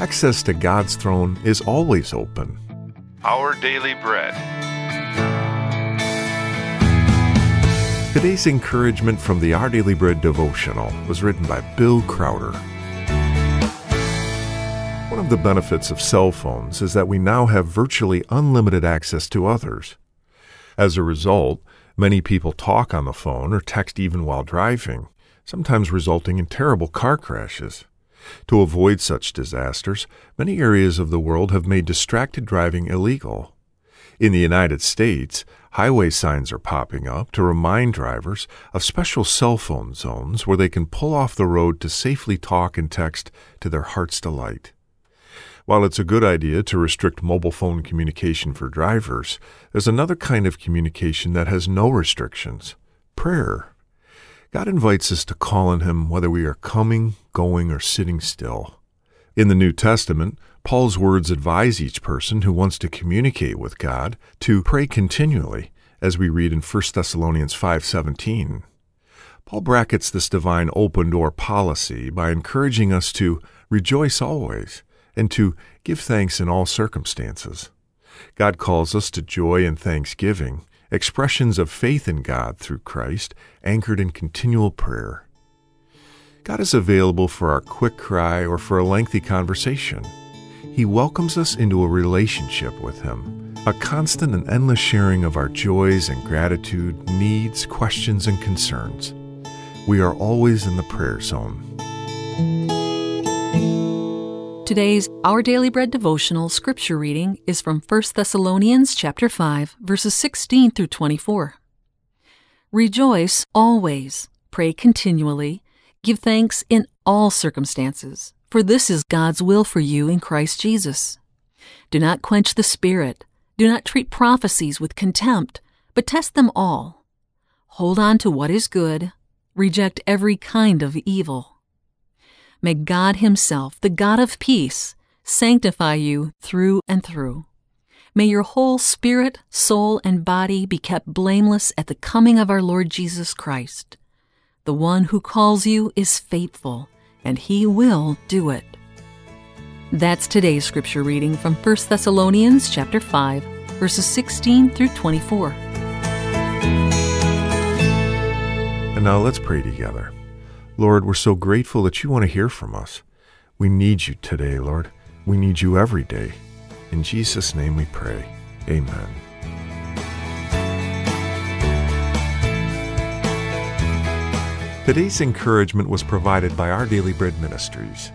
access to God's throne is always open. Our Daily Bread. Today's encouragement from the Our Daily Bread devotional was written by Bill Crowder. One of the benefits of cell phones is that we now have virtually unlimited access to others. As a result, many people talk on the phone or text even while driving, sometimes resulting in terrible car crashes. To avoid such disasters, many areas of the world have made distracted driving illegal. In the United States, highway signs are popping up to remind drivers of special cell phone zones where they can pull off the road to safely talk and text to their heart's delight. While it's a good idea to restrict mobile phone communication for drivers, there's another kind of communication that has no restrictions prayer. God invites us to call on Him whether we are coming, going, or sitting still. In the New Testament, Paul's words advise each person who wants to communicate with God to pray continually, as we read in 1 Thessalonians 5:17. Paul brackets this divine open door policy by encouraging us to rejoice always and to give thanks in all circumstances. God calls us to joy and thanksgiving, expressions of faith in God through Christ, anchored in continual prayer. God is available for our quick cry or for a lengthy conversation. He welcomes us into a relationship with Him, a constant and endless sharing of our joys and gratitude, needs, questions, and concerns. We are always in the prayer zone. Today's Our Daily Bread devotional scripture reading is from 1 Thessalonians chapter 5 verses 16 through 24. Rejoice always, pray continually, give thanks in all circumstances, for this is God's will for you in Christ Jesus. Do not quench the spirit, do not treat prophecies with contempt, but test them all. Hold on to what is good, reject every kind of evil. May God Himself, the God of peace, sanctify you through and through. May your whole spirit, soul, and body be kept blameless at the coming of our Lord Jesus Christ. The one who calls you is faithful, and He will do it. That's today's scripture reading from 1 Thessalonians chapter 5, verses 16 through 24. And now let's pray together. Lord, we're so grateful that you want to hear from us. We need you today, Lord. We need you every day. In Jesus' name we pray. Amen. Today's encouragement was provided by Our Daily Bread Ministries.